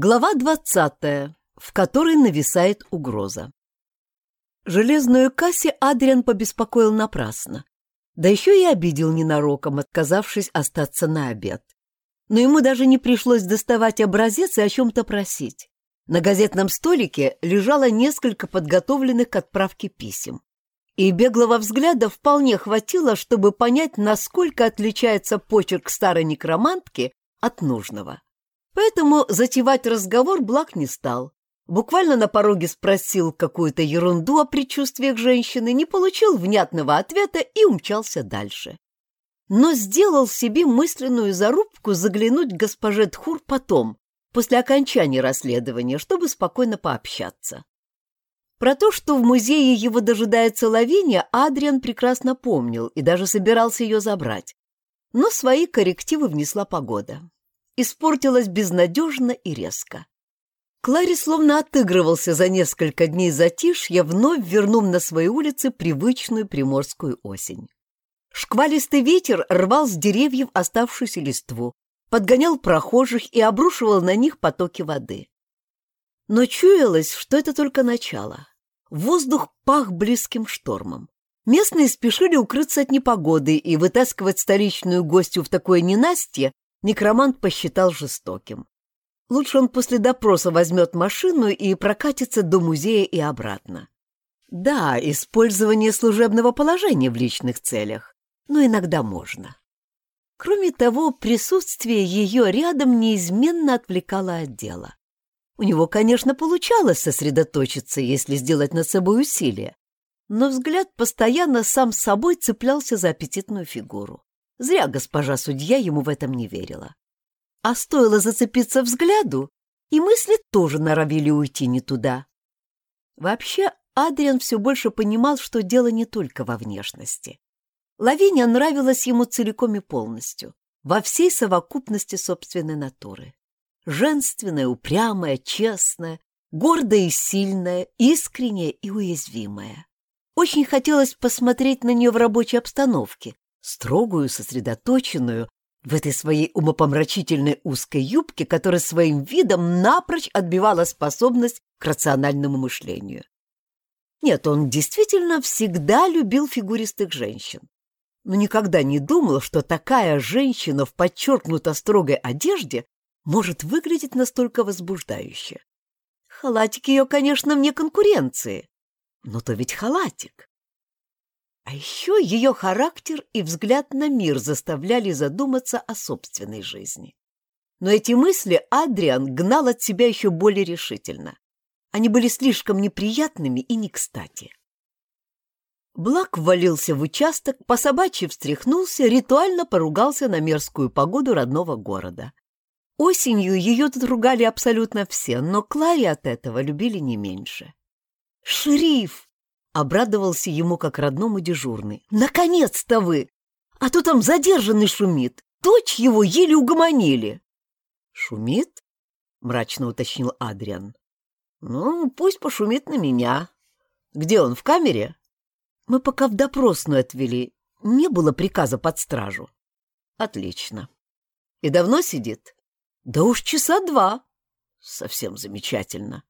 Глава двадцатая, в которой нависает угроза. Железную кассе Адриан побеспокоил напрасно. Да еще и обидел ненароком, отказавшись остаться на обед. Но ему даже не пришлось доставать образец и о чем-то просить. На газетном столике лежало несколько подготовленных к отправке писем. И беглого взгляда вполне хватило, чтобы понять, насколько отличается почерк старой некромантки от нужного. Поэтому затевать разговор Блак не стал. Буквально на пороге спросил какую-то ерунду о предчувствиях женщины, не получил внятного ответа и умчался дальше. Но сделал себе мысленную зарубку заглянуть к госпоже Тхур потом, после окончания расследования, чтобы спокойно пообщаться. Про то, что в музее его дожидается Лавиния, Адриан прекрасно помнил и даже собирался ее забрать. Но свои коррективы внесла погода испортилась безнадежно и резко. Клари словно отыгрывался за несколько дней затишья, вновь вернув на свои улицы привычную приморскую осень. Шквалистый ветер рвал с деревьев оставшуюся листву, подгонял прохожих и обрушивал на них потоки воды. Но чуялось, что это только начало. Воздух пах близким штормом. Местные спешили укрыться от непогоды, и вытаскивать столичную гостью в такое ненастье некромант посчитал жестоким. Лучше он после допроса возьмет машину и прокатится до музея и обратно. Да, использование служебного положения в личных целях, но иногда можно. Кроме того, присутствие ее рядом неизменно отвлекало от дела. У него, конечно, получалось сосредоточиться, если сделать над собой усилие, но взгляд постоянно сам собой цеплялся за аппетитную фигуру. Зря госпожа судья ему в этом не верила. А стоило зацепиться взгляду, и мысли тоже норовили уйти не туда. Вообще, Адриан все больше понимал, что дело не только во внешности. Лавиния нравилась ему целиком и полностью, во всей совокупности собственной натуры. Женственная, упрямая, честная, гордая и сильная, искренняя и уязвимая. Очень хотелось посмотреть на нее в рабочей обстановке, строгую, сосредоточенную, в этой своей умопомрачительной узкой юбке, которая своим видом напрочь отбивала способность к рациональному мышлению. Нет, он действительно всегда любил фигуристых женщин, но никогда не думал, что такая женщина в подчеркнуто строгой одежде может выглядеть настолько возбуждающе. Халатик ее, конечно, вне конкуренции, но то ведь халатик. А еще ее характер и взгляд на мир заставляли задуматься о собственной жизни. Но эти мысли Адриан гнал от себя еще более решительно. Они были слишком неприятными и не кстати. Блак ввалился в участок, по собачьи встряхнулся, ритуально поругался на мерзкую погоду родного города. Осенью ее тут ругали абсолютно все, но Клари от этого любили не меньше. «Шериф!» Обрадовался ему как родному дежурный. «Наконец-то вы! А то там задержанный шумит. Дочь его еле угомонили». «Шумит?» — мрачно уточнил Адриан. «Ну, пусть пошумит на меня. Где он, в камере?» «Мы пока в допросную отвели. Не было приказа под стражу». «Отлично. И давно сидит?» «Да уж часа два». «Совсем замечательно.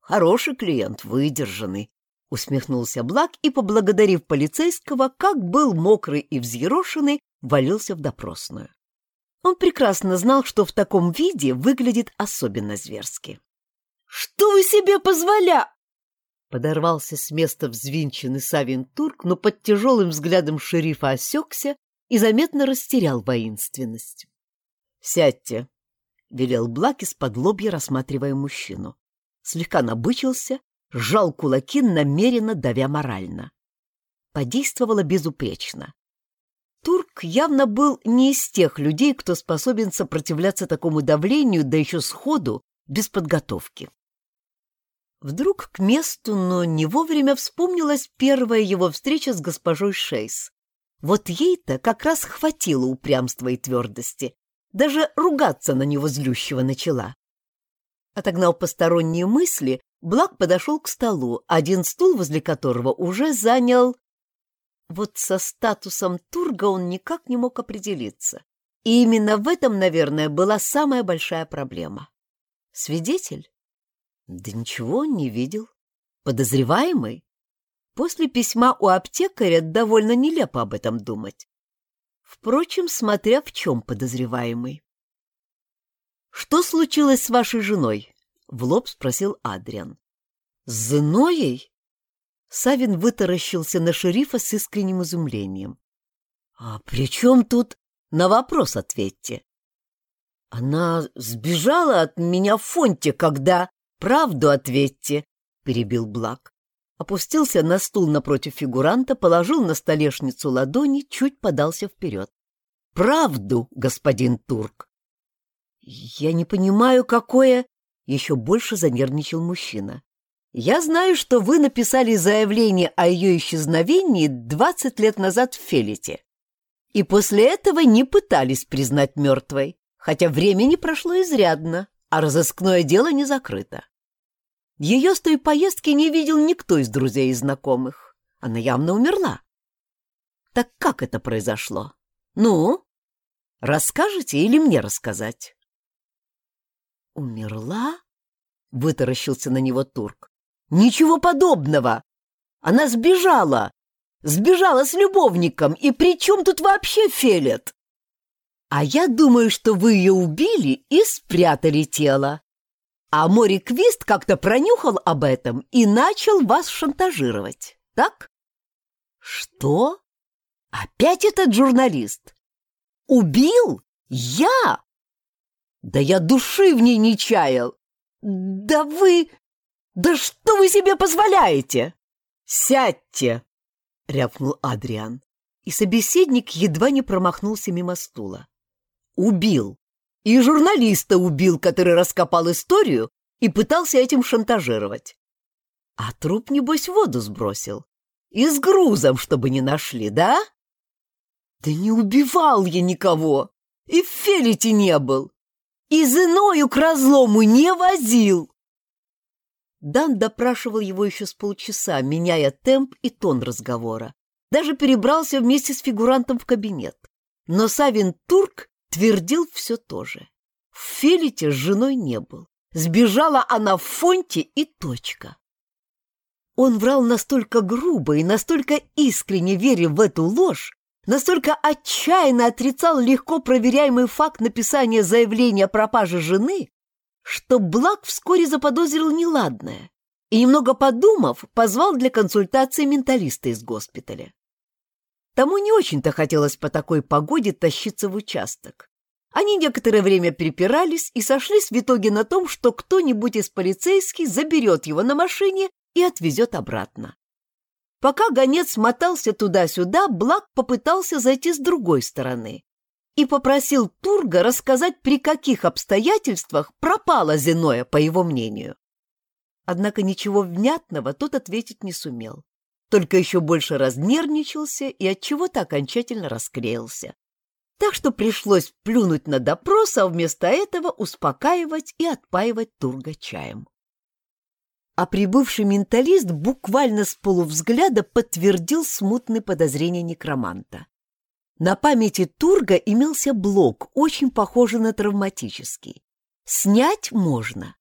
Хороший клиент, выдержанный. — усмехнулся Блак и, поблагодарив полицейского, как был мокрый и взъерошенный, валился в допросную. Он прекрасно знал, что в таком виде выглядит особенно зверски. «Что вы себе позволя...» Подорвался с места взвинченный Савин Турк, но под тяжелым взглядом шерифа осекся и заметно растерял воинственность. «Сядьте», — велел Блак из-под лобья, рассматривая мужчину. Слегка набычился сжал кулаки, намеренно давя морально. Подействовало безупречно. Турк явно был не из тех людей, кто способен сопротивляться такому давлению, да еще сходу, без подготовки. Вдруг к месту, но не вовремя вспомнилась первая его встреча с госпожой Шейс. Вот ей-то как раз хватило упрямства и твердости. Даже ругаться на него злющего начала. Отогнал посторонние мысли, Блак подошел к столу, один стул возле которого уже занял... Вот со статусом Турга он никак не мог определиться. И именно в этом, наверное, была самая большая проблема. Свидетель? Да ничего он не видел. Подозреваемый? После письма у аптекаря довольно нелепо об этом думать. Впрочем, смотря в чем подозреваемый. «Что случилось с вашей женой?» — в лоб спросил Адриан. «С Зиноей?» Савин вытаращился на шерифа с искренним изумлением. «А при чем тут? На вопрос ответьте». «Она сбежала от меня в фонте, когда...» «Правду ответьте», — перебил Блак. Опустился на стул напротив фигуранта, положил на столешницу ладони, чуть подался вперед. «Правду, господин Турк!» «Я не понимаю, какое...» — еще больше занервничал мужчина. «Я знаю, что вы написали заявление о ее исчезновении двадцать лет назад в Фелите, и после этого не пытались признать мертвой хотя времени прошло изрядно, а разыскное дело не закрыто. Ее с той поездки не видел никто из друзей и знакомых. Она явно умерла. Так как это произошло? Ну, расскажете или мне рассказать? Умерла? Вытаращился на него турк. Ничего подобного! Она сбежала! Сбежала с любовником, и при чем тут вообще Фелет? А я думаю, что вы ее убили и спрятали тело. А Мори Квист как-то пронюхал об этом и начал вас шантажировать, так? Что? Опять этот журналист? Убил? Я? Да я души в ней не чаял. Да вы... Да что вы себе позволяете? Сядьте, рявкнул Адриан, и собеседник едва не промахнулся мимо стула убил. И журналиста убил, который раскопал историю и пытался этим шантажировать. А труп, небось, в воду сбросил. И с грузом, чтобы не нашли, да? Да не убивал я никого. И в Фелите не был. И зыною к разлому не возил. Дан допрашивал его еще с полчаса, меняя темп и тон разговора. Даже перебрался вместе с фигурантом в кабинет. Но Савин Турк твердил все то же. В Фелите с женой не был. Сбежала она в фонте и точка. Он врал настолько грубо и настолько искренне веря в эту ложь, настолько отчаянно отрицал легко проверяемый факт написания заявления о пропаже жены, что Блак вскоре заподозрил неладное и, немного подумав, позвал для консультации менталиста из госпиталя. Тому не очень-то хотелось по такой погоде тащиться в участок. Они некоторое время перепирались и сошлись в итоге на том, что кто-нибудь из полицейских заберет его на машине и отвезет обратно. Пока гонец мотался туда-сюда, Блак попытался зайти с другой стороны и попросил Турга рассказать, при каких обстоятельствах пропала Зиноя, по его мнению. Однако ничего внятного тот ответить не сумел только еще больше разнервничался и от чего-то окончательно расклеился. Так что пришлось плюнуть на допрос, а вместо этого успокаивать и отпаивать Турга чаем. А прибывший менталист буквально с полувзгляда подтвердил смутные подозрения некроманта. На памяти Турга имелся блок, очень похожий на травматический. Снять можно.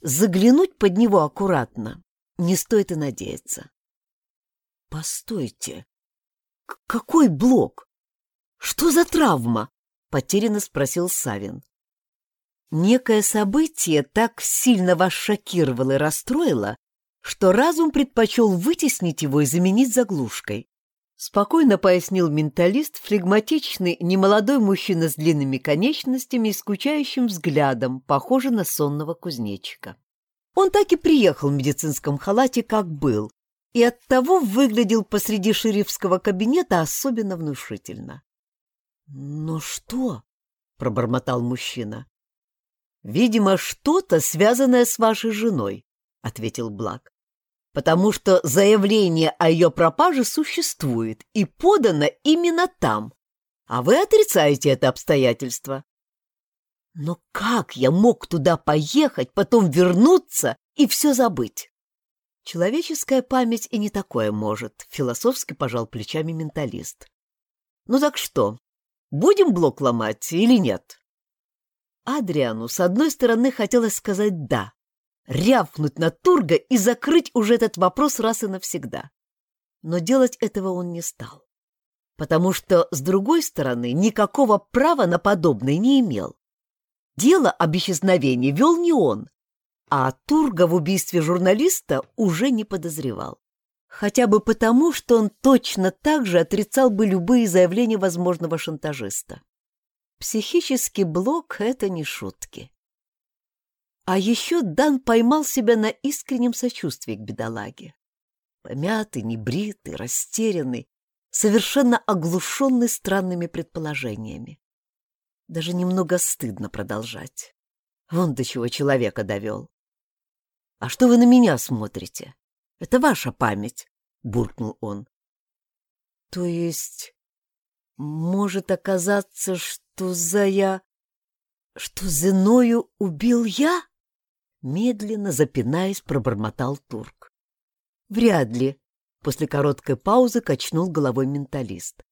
Заглянуть под него аккуратно не стоит и надеяться. Постойте. какой блок? Что за травма? Потерянно спросил Савин. Некое событие так сильно вас шокировало и расстроило, что разум предпочел вытеснить его и заменить заглушкой. Спокойно пояснил менталист, флегматичный, немолодой мужчина с длинными конечностями и скучающим взглядом, похожий на сонного кузнечика. Он так и приехал в медицинском халате, как был, и оттого выглядел посреди шерифского кабинета особенно внушительно. «Ну что?» — пробормотал мужчина. «Видимо, что-то, связанное с вашей женой», — ответил Блак. «Потому что заявление о ее пропаже существует и подано именно там, а вы отрицаете это обстоятельство». «Но как я мог туда поехать, потом вернуться и все забыть?» Человеческая память и не такое может, философски пожал плечами менталист. Ну так что, будем блок ломать или нет? Адриану, с одной стороны, хотелось сказать «да», рявкнуть на Турга и закрыть уже этот вопрос раз и навсегда. Но делать этого он не стал, потому что, с другой стороны, никакого права на подобное не имел. Дело об исчезновении вел не он, а Турга в убийстве журналиста уже не подозревал. Хотя бы потому, что он точно так же отрицал бы любые заявления возможного шантажиста. Психический блок — это не шутки. А еще Дан поймал себя на искреннем сочувствии к бедолаге. Помятый, небритый, растерянный, совершенно оглушенный странными предположениями. Даже немного стыдно продолжать. Вон до чего человека довел. — А что вы на меня смотрите? Это ваша память, — буркнул он. — То есть может оказаться, что за я... что Зеною убил я? Медленно запинаясь, пробормотал турк. Вряд ли, после короткой паузы качнул головой менталист.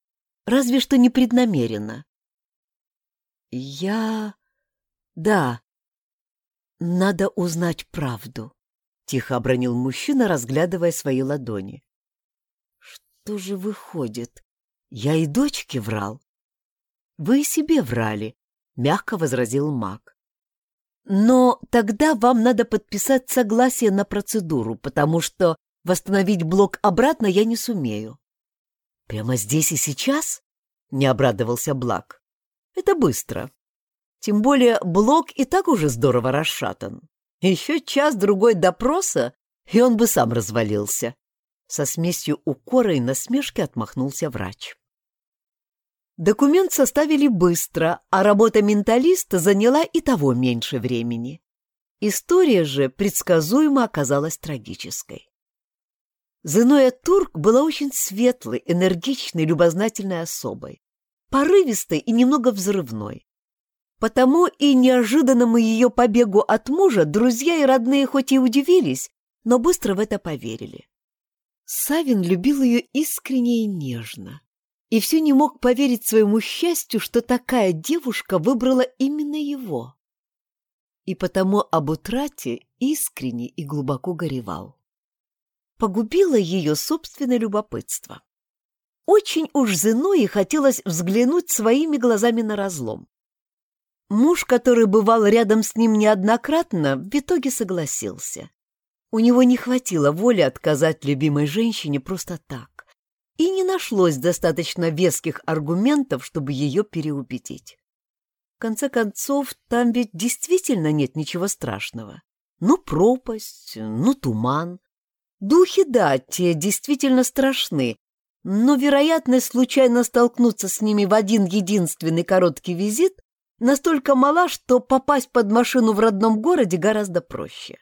Разве что непреднамеренно. Я... да. Надо узнать правду. — тихо обронил мужчина, разглядывая свои ладони. «Что же выходит? Я и дочке врал?» «Вы себе врали», — мягко возразил маг. «Но тогда вам надо подписать согласие на процедуру, потому что восстановить блок обратно я не сумею». «Прямо здесь и сейчас?» — не обрадовался Блак. «Это быстро. Тем более блок и так уже здорово расшатан. Еще час-другой допроса, и он бы сам развалился. Со смесью укора и насмешки отмахнулся врач. Документ составили быстро, а работа менталиста заняла и того меньше времени. История же предсказуемо оказалась трагической. Зиноя Турк была очень светлой, энергичной, любознательной особой, порывистой и немного взрывной. Потому и неожиданному ее побегу от мужа друзья и родные хоть и удивились, но быстро в это поверили. Савин любил ее искренне и нежно, и все не мог поверить своему счастью, что такая девушка выбрала именно его. И потому об утрате искренне и глубоко горевал. Погубило ее собственное любопытство. Очень уж Зиное хотелось взглянуть своими глазами на разлом. Муж, который бывал рядом с ним неоднократно, в итоге согласился. У него не хватило воли отказать любимой женщине просто так, и не нашлось достаточно веских аргументов, чтобы ее переубедить. В конце концов, там ведь действительно нет ничего страшного. Ну, пропасть, ну, туман. Духи, да, те действительно страшны, но вероятность случайно столкнуться с ними в один единственный короткий визит настолько мала, что попасть под машину в родном городе гораздо проще.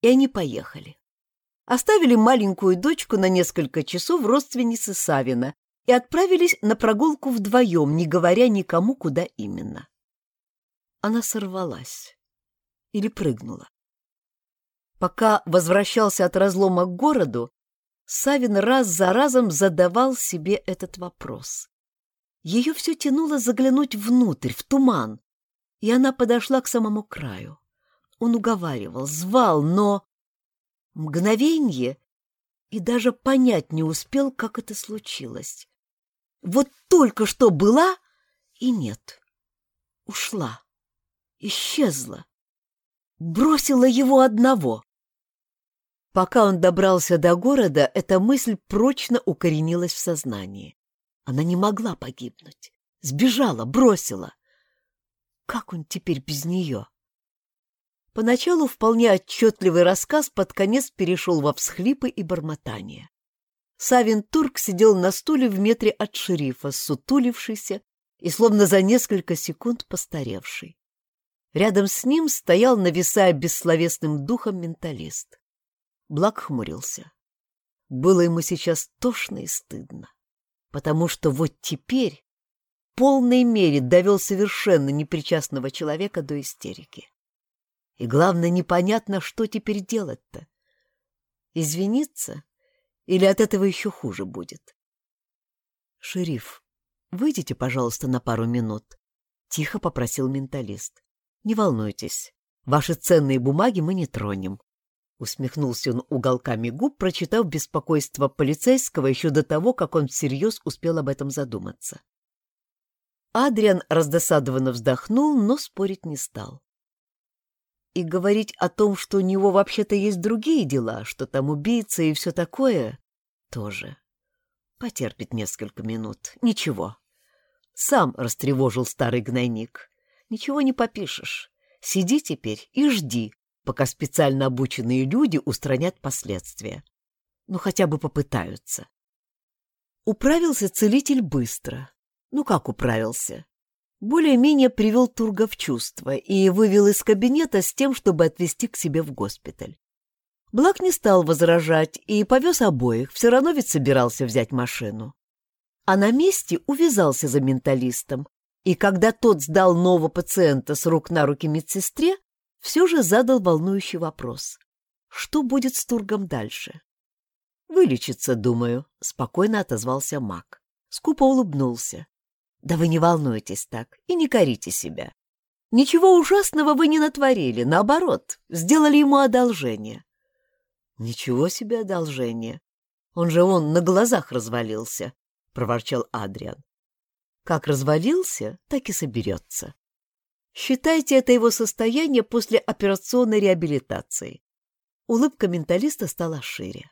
И они поехали. Оставили маленькую дочку на несколько часов родственнице Савина и отправились на прогулку вдвоем, не говоря никому, куда именно. Она сорвалась или прыгнула. Пока возвращался от разлома к городу, Савин раз за разом задавал себе этот вопрос. Ее все тянуло заглянуть внутрь, в туман, и она подошла к самому краю. Он уговаривал, звал, но... Мгновенье, и даже понять не успел, как это случилось. Вот только что была, и нет. Ушла, исчезла, бросила его одного. Пока он добрался до города, эта мысль прочно укоренилась в сознании. Она не могла погибнуть. Сбежала, бросила. Как он теперь без нее? Поначалу вполне отчетливый рассказ под конец перешел во всхлипы и бормотание. Савин Турк сидел на стуле в метре от шерифа, сутулившийся и словно за несколько секунд постаревший. Рядом с ним стоял, нависая бессловесным духом, менталист. Блак хмурился. Было ему сейчас тошно и стыдно потому что вот теперь в полной мере довел совершенно непричастного человека до истерики. И главное, непонятно, что теперь делать-то. Извиниться или от этого еще хуже будет? «Шериф, выйдите, пожалуйста, на пару минут», — тихо попросил менталист. Не волнуйтесь, ваши ценные бумаги мы не тронем. Усмехнулся он уголками губ, прочитав беспокойство полицейского еще до того, как он всерьез успел об этом задуматься. Адриан раздосадованно вздохнул, но спорить не стал. И говорить о том, что у него вообще-то есть другие дела, что там убийца и все такое, тоже. Потерпит несколько минут. Ничего. Сам растревожил старый гнойник. Ничего не попишешь. Сиди теперь и жди, пока специально обученные люди устранят последствия. Ну, хотя бы попытаются. Управился целитель быстро. Ну, как управился? Более-менее привел Турга в чувство и вывел из кабинета с тем, чтобы отвезти к себе в госпиталь. Блак не стал возражать и повез обоих, все равно ведь собирался взять машину. А на месте увязался за менталистом, и когда тот сдал нового пациента с рук на руки медсестре, все же задал волнующий вопрос. Что будет с Тургом дальше? «Вылечится, думаю», — спокойно отозвался маг. Скупо улыбнулся. «Да вы не волнуйтесь так и не корите себя. Ничего ужасного вы не натворили, наоборот, сделали ему одолжение». «Ничего себе одолжение! Он же он на глазах развалился», — проворчал Адриан. «Как развалился, так и соберется. Считайте это его состояние после операционной реабилитации. Улыбка менталиста стала шире.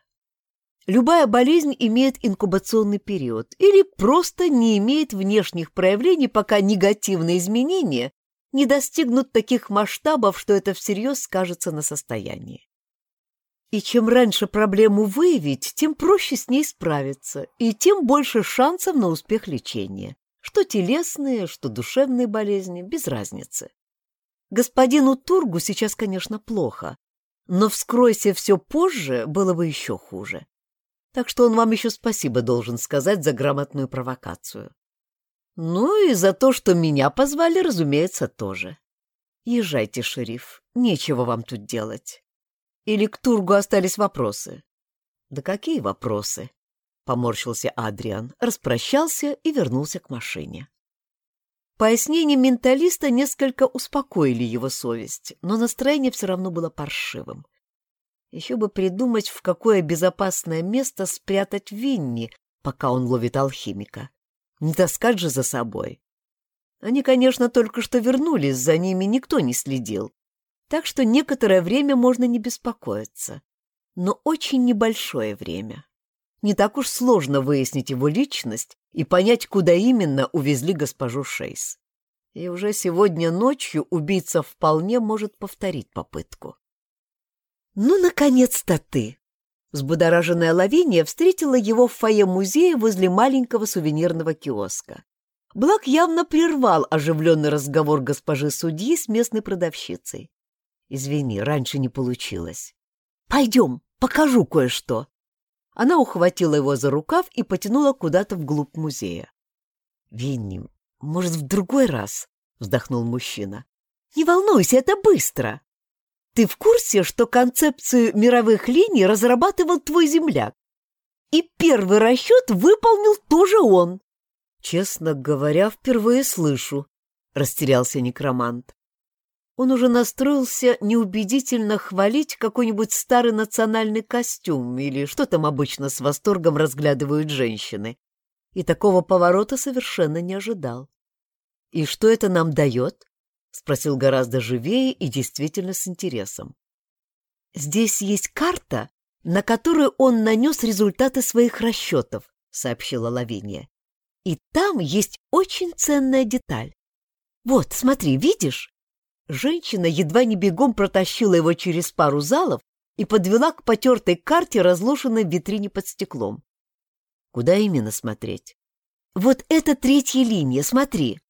Любая болезнь имеет инкубационный период или просто не имеет внешних проявлений, пока негативные изменения не достигнут таких масштабов, что это всерьез скажется на состоянии. И чем раньше проблему выявить, тем проще с ней справиться, и тем больше шансов на успех лечения. Что телесные, что душевные болезни, без разницы. Господину Тургу сейчас, конечно, плохо, но вскройся все позже, было бы еще хуже. Так что он вам еще спасибо должен сказать за грамотную провокацию. Ну и за то, что меня позвали, разумеется, тоже. Езжайте, шериф, нечего вам тут делать. Или к Тургу остались вопросы? Да какие вопросы? Поморщился Адриан, распрощался и вернулся к машине. Пояснения менталиста несколько успокоили его совесть, но настроение все равно было паршивым. Еще бы придумать, в какое безопасное место спрятать Винни, пока он ловит алхимика. Не таскать же за собой. Они, конечно, только что вернулись, за ними никто не следил. Так что некоторое время можно не беспокоиться. Но очень небольшое время не так уж сложно выяснить его личность и понять, куда именно увезли госпожу Шейс. И уже сегодня ночью убийца вполне может повторить попытку. «Ну, наконец-то ты!» Взбудораженная Лавиния встретила его в фойе музея возле маленького сувенирного киоска. Блак явно прервал оживленный разговор госпожи судьи с местной продавщицей. «Извини, раньше не получилось. Пойдем, покажу кое-что», она ухватила его за рукав и потянула куда-то вглубь музея. «Винни, может, в другой раз?» — вздохнул мужчина. «Не волнуйся, это быстро. Ты в курсе, что концепцию мировых линий разрабатывал твой земляк? И первый расчет выполнил тоже он». «Честно говоря, впервые слышу», — растерялся некромант. Он уже настроился неубедительно хвалить какой-нибудь старый национальный костюм или что там обычно с восторгом разглядывают женщины. И такого поворота совершенно не ожидал. «И что это нам дает?» — спросил гораздо живее и действительно с интересом. «Здесь есть карта, на которую он нанес результаты своих расчетов», — сообщила Лавиния. «И там есть очень ценная деталь. Вот, смотри, видишь? Женщина едва не бегом протащила его через пару залов и подвела к потертой карте, разложенной в витрине под стеклом. Куда именно смотреть? Вот это третья линия, смотри.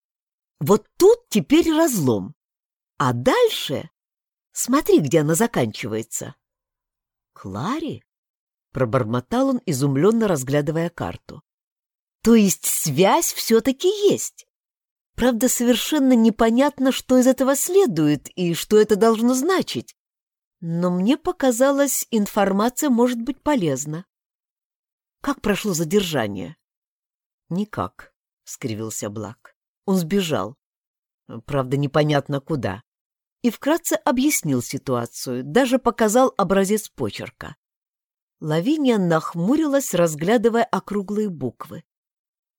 Вот тут теперь разлом. А дальше... Смотри, где она заканчивается. Клари? Пробормотал он, изумленно разглядывая карту. То есть связь все-таки есть. Правда, совершенно непонятно, что из этого следует и что это должно значить. Но мне показалось, информация может быть полезна. Как прошло задержание? Никак, — скривился Блак. Он сбежал. Правда, непонятно куда. и вкратце объяснил ситуацию, даже показал образец почерка. Лавиния нахмурилась, разглядывая округлые буквы.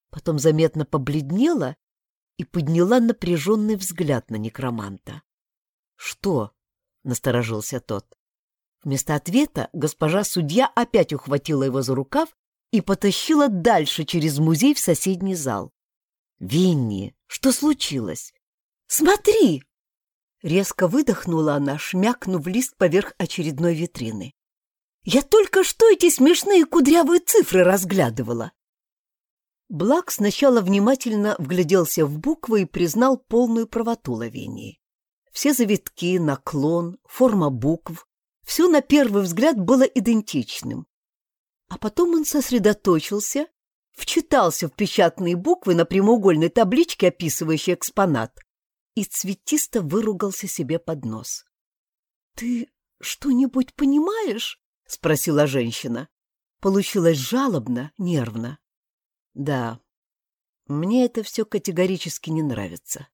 Потом заметно побледнела и подняла напряженный взгляд на некроманта. «Что?» — насторожился тот. Вместо ответа госпожа судья опять ухватила его за рукав и потащила дальше через музей в соседний зал. «Винни, что случилось?» «Смотри!» Резко выдохнула она, шмякнув лист поверх очередной витрины. «Я только что эти смешные кудрявые цифры разглядывала!» Блак сначала внимательно вгляделся в буквы и признал полную правоту Лавинии. Все завитки, наклон, форма букв — все на первый взгляд было идентичным. А потом он сосредоточился, вчитался в печатные буквы на прямоугольной табличке, описывающей экспонат, и цветисто выругался себе под нос. — Ты что-нибудь понимаешь? — спросила женщина. Получилось жалобно, нервно. — Да, мне это все категорически не нравится.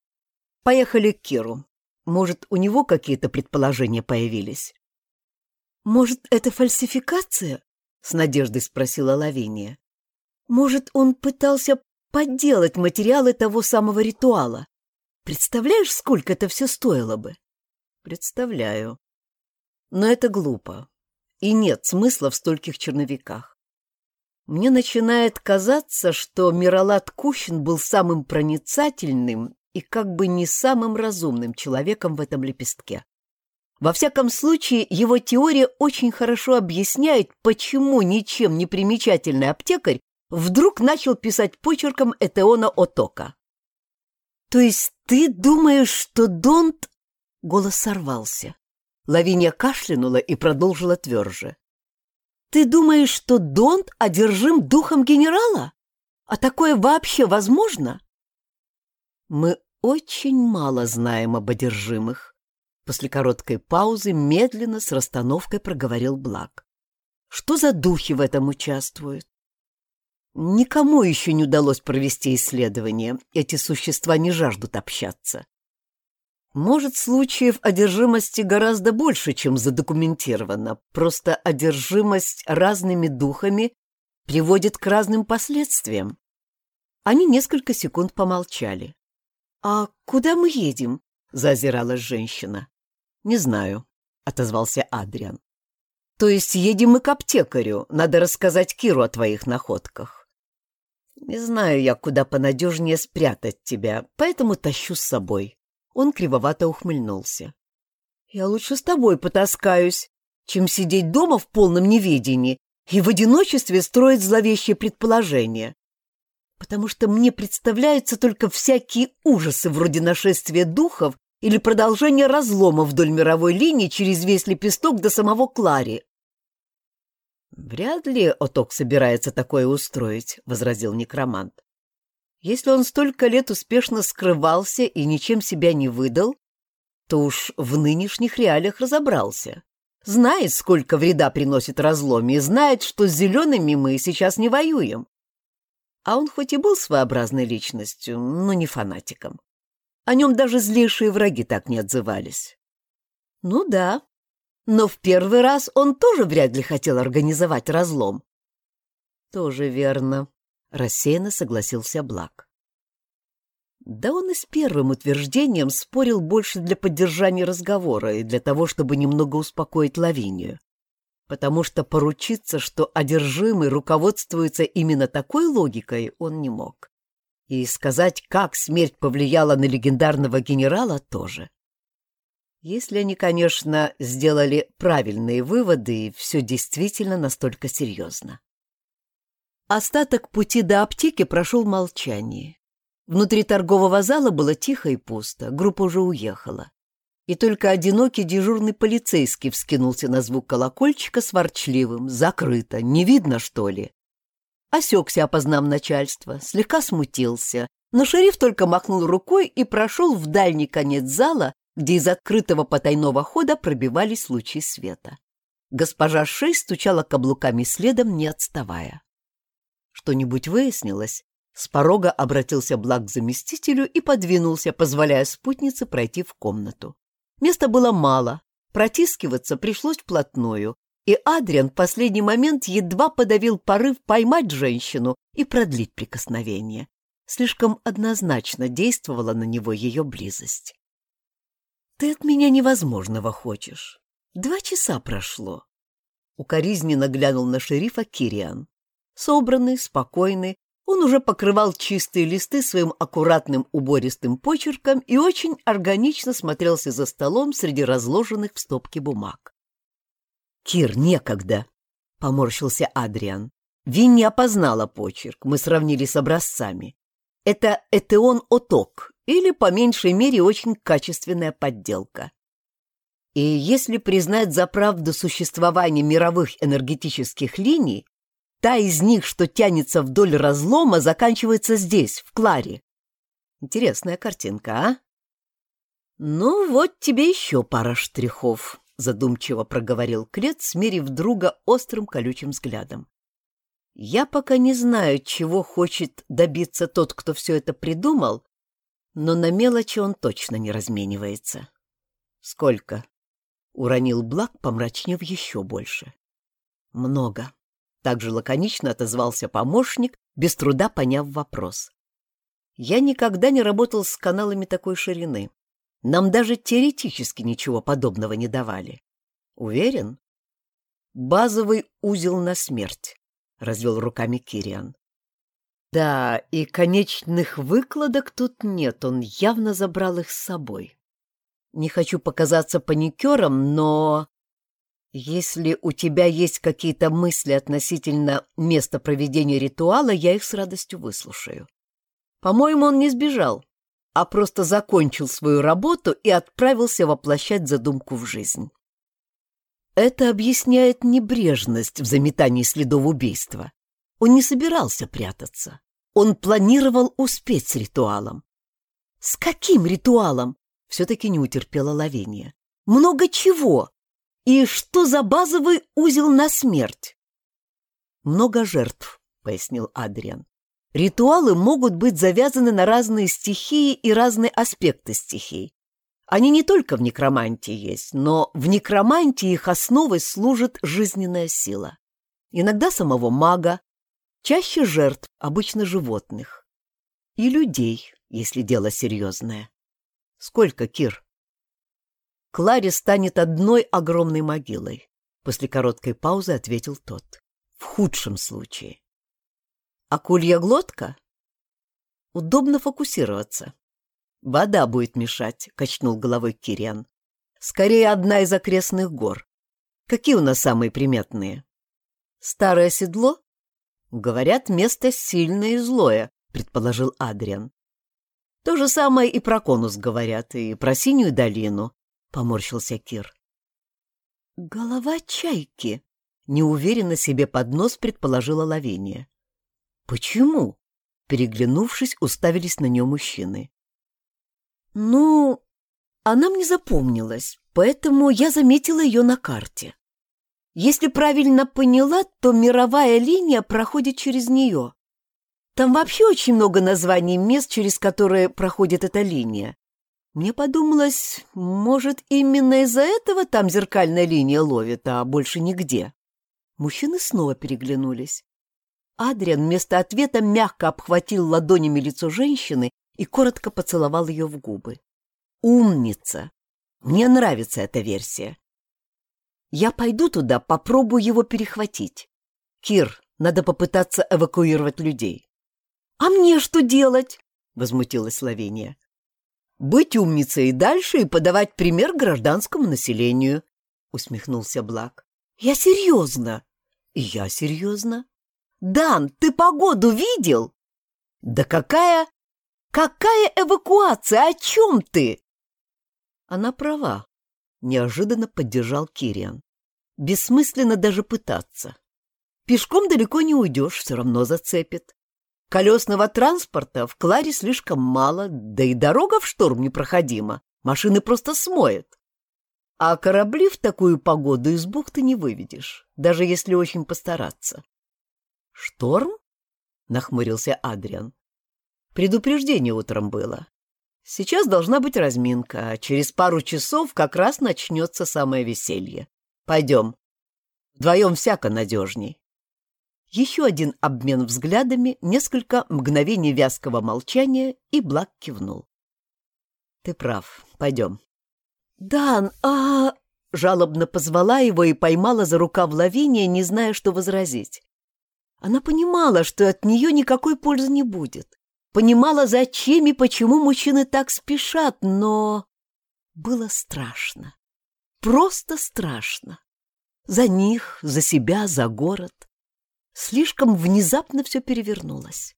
Поехали к Киру. Может, у него какие-то предположения появились? — Может, это фальсификация? — с надеждой спросила Лавиния. «Может, он пытался подделать материалы того самого ритуала? Представляешь, сколько это все стоило бы?» «Представляю. Но это глупо. И нет смысла в стольких черновиках. Мне начинает казаться, что Миралат Кущин был самым проницательным и как бы не самым разумным человеком в этом лепестке. Во всяком случае, его теория очень хорошо объясняет, почему ничем не примечательный аптекарь вдруг начал писать почерком Этеона Отока. «То есть ты думаешь, что Донт...» Голос сорвался. Лавиния кашлянула и продолжила тверже. «Ты думаешь, что Донт одержим духом генерала? А такое вообще возможно?» «Мы очень мало знаем об одержимых», После короткой паузы медленно с расстановкой проговорил Блак. Что за духи в этом участвуют? Никому еще не удалось провести исследование. Эти существа не жаждут общаться. Может, случаев одержимости гораздо больше, чем задокументировано. Просто одержимость разными духами приводит к разным последствиям. Они несколько секунд помолчали. «А куда мы едем?» — зазиралась женщина. «Не знаю», — отозвался Адриан. «То есть едем мы к аптекарю, надо рассказать Киру о твоих находках». «Не знаю я, куда понадежнее спрятать тебя, поэтому тащу с собой». Он кривовато ухмыльнулся. «Я лучше с тобой потаскаюсь, чем сидеть дома в полном неведении и в одиночестве строить зловещие предположения. Потому что мне представляются только всякие ужасы вроде нашествия духов или продолжение разлома вдоль мировой линии через весь лепесток до самого Клари. «Вряд ли Оток собирается такое устроить», — возразил некромант. «Если он столько лет успешно скрывался и ничем себя не выдал, то уж в нынешних реалиях разобрался. Знает, сколько вреда приносит разлом, и знает, что с зелеными мы сейчас не воюем. А он хоть и был своеобразной личностью, но не фанатиком. О нем даже злейшие враги так не отзывались. Ну да, но в первый раз он тоже вряд ли хотел организовать разлом. Тоже верно, рассеянно согласился Блак. Да он и с первым утверждением спорил больше для поддержания разговора и для того, чтобы немного успокоить Лавинию. Потому что поручиться, что одержимый руководствуется именно такой логикой, он не мог. И сказать, как смерть повлияла на легендарного генерала, тоже. Если они, конечно, сделали правильные выводы, и все действительно настолько серьезно. Остаток пути до аптеки прошел в молчании. Внутри торгового зала было тихо и пусто, группа уже уехала. И только одинокий дежурный полицейский вскинулся на звук колокольчика с ворчливым «Закрыто, не видно, что ли?» Осекся, опознав начальство, слегка смутился, но шериф только махнул рукой и прошел в дальний конец зала, где из открытого потайного хода пробивались лучи света. Госпожа Шей стучала каблуками следом, не отставая. Что-нибудь выяснилось? С порога обратился Блак к заместителю и подвинулся, позволяя спутнице пройти в комнату. Места было мало, протискиваться пришлось вплотную, и Адриан в последний момент едва подавил порыв поймать женщину и продлить прикосновение. Слишком однозначно действовала на него ее близость. «Ты от меня невозможного хочешь. Два часа прошло». Укоризненно глянул на шерифа Кириан. Собранный, спокойный, он уже покрывал чистые листы своим аккуратным убористым почерком и очень органично смотрелся за столом среди разложенных в стопке бумаг. «Кир, некогда!» — поморщился Адриан. Вин не опознала почерк, мы сравнили с образцами. Это Этеон-Оток, или, по меньшей мере, очень качественная подделка. И если признать за правду существование мировых энергетических линий, та из них, что тянется вдоль разлома, заканчивается здесь, в Кларе. Интересная картинка, а? Ну, вот тебе еще пара штрихов, задумчиво проговорил Клет, смерив друга острым колючим взглядом. Я пока не знаю, чего хочет добиться тот, кто все это придумал, но на мелочи он точно не разменивается. Сколько? Уронил Блак, помрачнев еще больше. Много. Также лаконично отозвался помощник, без труда поняв вопрос. Я никогда не работал с каналами такой ширины. Нам даже теоретически ничего подобного не давали. Уверен? Базовый узел на смерть. — развел руками Кириан. Да, и конечных выкладок тут нет, он явно забрал их с собой. Не хочу показаться паникером, но... Если у тебя есть какие-то мысли относительно места проведения ритуала, я их с радостью выслушаю. По-моему, он не сбежал, а просто закончил свою работу и отправился воплощать задумку в жизнь. Это объясняет небрежность в заметании следов убийства. Он не собирался прятаться. Он планировал успеть с ритуалом. С каким ритуалом? Все-таки не утерпела Лавиния. Много чего. И что за базовый узел на смерть? Много жертв, пояснил Адриан. Ритуалы могут быть завязаны на разные стихии и разные аспекты стихий. Они не только в некромантии есть, но в некромантии их основой служит жизненная сила. Иногда самого мага, чаще жертв, обычно животных. И людей, если дело серьезное. Сколько, Кир? Кларе станет одной огромной могилой. После короткой паузы ответил тот. В худшем случае. Акулья глотка? Удобно фокусироваться. «Вода будет мешать», — качнул головой Кириан. «Скорее, одна из окрестных гор. Какие у нас самые приметные?» «Старое седло?» «Говорят, место сильное и злое», — предположил Адриан. «То же самое и про конус говорят, и про синюю долину», — поморщился Кир. «Голова чайки», — неуверенно себе под нос предположила Лавиния. «Почему?» — переглянувшись, уставились на нее мужчины. Ну, она мне запомнилась, поэтому я заметила ее на карте. Если правильно поняла, то мировая линия проходит через нее. Там вообще очень много названий мест, через которые проходит эта линия. Мне подумалось, может, именно из-за этого там зеркальная линия ловит, а больше нигде. Мужчины снова переглянулись. Адриан вместо ответа мягко обхватил ладонями лицо женщины и коротко поцеловал ее в губы. «Умница! Мне нравится эта версия. Я пойду туда, попробую его перехватить. Кир, надо попытаться эвакуировать людей». «А мне что делать?» — возмутилась Лавиния. «Быть умницей и дальше и подавать пример гражданскому населению», — усмехнулся Блак. «Я серьезно». «И я серьезно». «Дан, ты погоду видел?» «Да какая...» Какая эвакуация? О чем ты? Она права, неожиданно поддержал Кириан. Бессмысленно даже пытаться. Пешком далеко не уйдешь, все равно зацепит. Колесного транспорта в Кларе слишком мало, да и дорога в шторм непроходима, машины просто смоет. А корабли в такую погоду из бухты не выведешь, даже если очень постараться. «Шторм?» — нахмурился Адриан. Предупреждение утром было. Сейчас должна быть разминка, а через пару часов как раз начнется самое веселье. Пойдем. Вдвоем всяко надежней. Еще один обмен взглядами, несколько мгновений вязкого молчания, и Блак кивнул. Ты прав. Пойдем. «Дан, а...» — жалобно позвала его и поймала за рукав Лавиния, не зная, что возразить. Она понимала, что от нее никакой пользы не будет. Понимала, зачем и почему мужчины так спешат, но... Было страшно. Просто страшно. За них, за себя, за город. Слишком внезапно все перевернулось.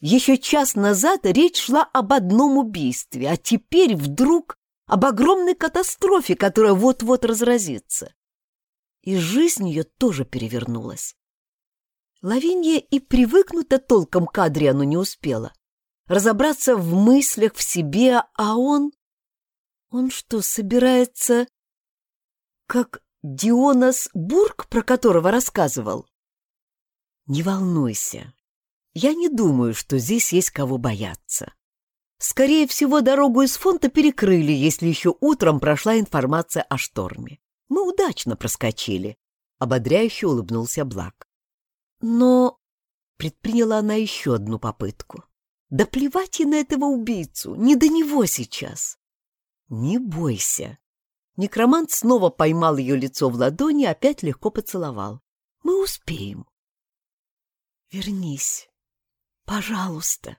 Еще час назад речь шла об одном убийстве, а теперь вдруг об огромной катастрофе, которая вот-вот разразится. И жизнь ее тоже перевернулась. Лавинья и привыкнуть-то толком к Адриану не успела. Разобраться в мыслях, в себе, а он... Он что, собирается... Как Дионас Бург, про которого рассказывал? Не волнуйся. Я не думаю, что здесь есть кого бояться. Скорее всего, дорогу из фонта перекрыли, если еще утром прошла информация о шторме. Мы удачно проскочили. Ободряюще улыбнулся Блак. Но предприняла она еще одну попытку. Да плевать ей на этого убийцу, не до него сейчас. Не бойся. Некромант снова поймал ее лицо в ладони и опять легко поцеловал. Мы успеем. Вернись, пожалуйста.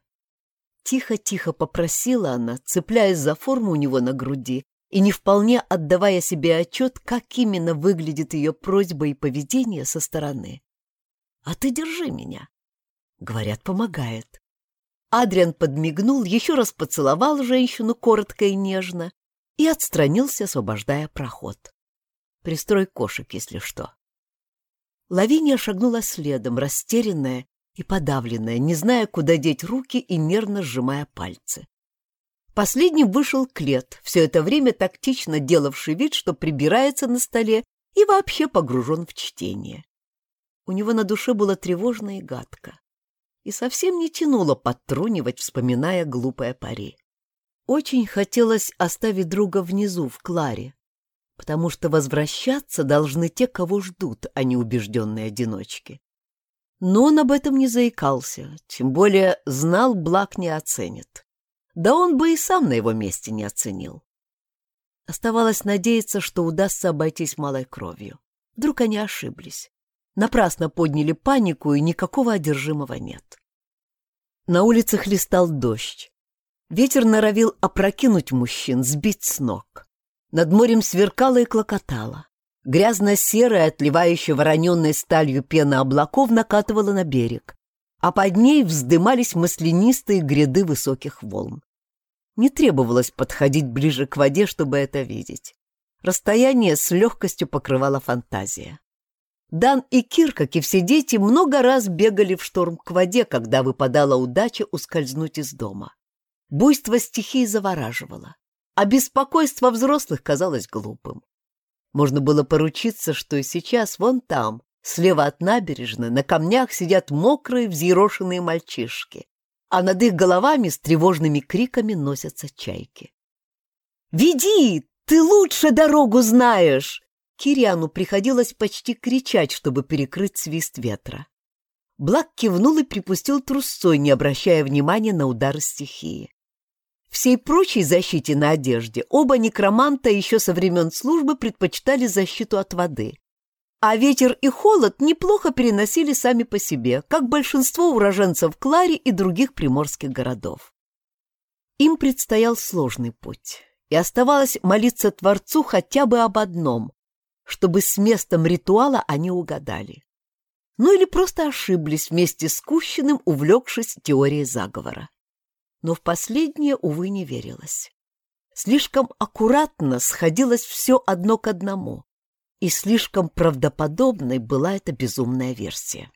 Тихо-тихо попросила она, цепляясь за форму у него на груди и не вполне отдавая себе отчет, как именно выглядит ее просьба и поведение со стороны. «А ты держи меня!» Говорят, помогает. Адриан подмигнул, еще раз поцеловал женщину коротко и нежно и отстранился, освобождая проход. «Пристрой кошек, если что». Лавиния шагнула следом, растерянная и подавленная, не зная, куда деть руки и нервно сжимая пальцы. Последним вышел Клет, все это время тактично делавший вид, что прибирается на столе и вообще погружен в чтение. У него на душе было тревожно и гадко. И совсем не тянуло подтрунивать, вспоминая глупое пари. Очень хотелось оставить друга внизу, в Кларе, потому что возвращаться должны те, кого ждут, а не убежденные одиночки. Но он об этом не заикался, тем более знал, благ не оценит. Да он бы и сам на его месте не оценил. Оставалось надеяться, что удастся обойтись малой кровью. Вдруг они ошиблись. Напрасно подняли панику, и никакого одержимого нет. На улице хлестал дождь. Ветер норовил опрокинуть мужчин, сбить с ног. Над морем сверкало и клокотало. Грязно-серая, отливающая вороненной сталью пена облаков накатывала на берег, а под ней вздымались маслянистые гряды высоких волн. Не требовалось подходить ближе к воде, чтобы это видеть. Расстояние с легкостью покрывала фантазия. Дан и Кир, как и все дети, много раз бегали в шторм к воде, когда выпадала удача ускользнуть из дома. Буйство стихии завораживало, а беспокойство взрослых казалось глупым. Можно было поручиться, что и сейчас вон там, слева от набережной, на камнях сидят мокрые взъерошенные мальчишки, а над их головами с тревожными криками носятся чайки. «Веди! Ты лучше дорогу знаешь!» Кириану приходилось почти кричать, чтобы перекрыть свист ветра. Блак кивнул и припустил трусцой, не обращая внимания на удар стихии. Всей прочей защите на одежде оба некроманта еще со времен службы предпочитали защиту от воды. А ветер и холод неплохо переносили сами по себе, как большинство уроженцев Клари и других приморских городов. Им предстоял сложный путь, и оставалось молиться Творцу хотя бы об одном, чтобы с местом ритуала они угадали. Ну или просто ошиблись вместе с Кущиным, увлекшись теорией заговора но в последнее, увы, не верилось. Слишком аккуратно сходилось все одно к одному, и слишком правдоподобной была эта безумная версия.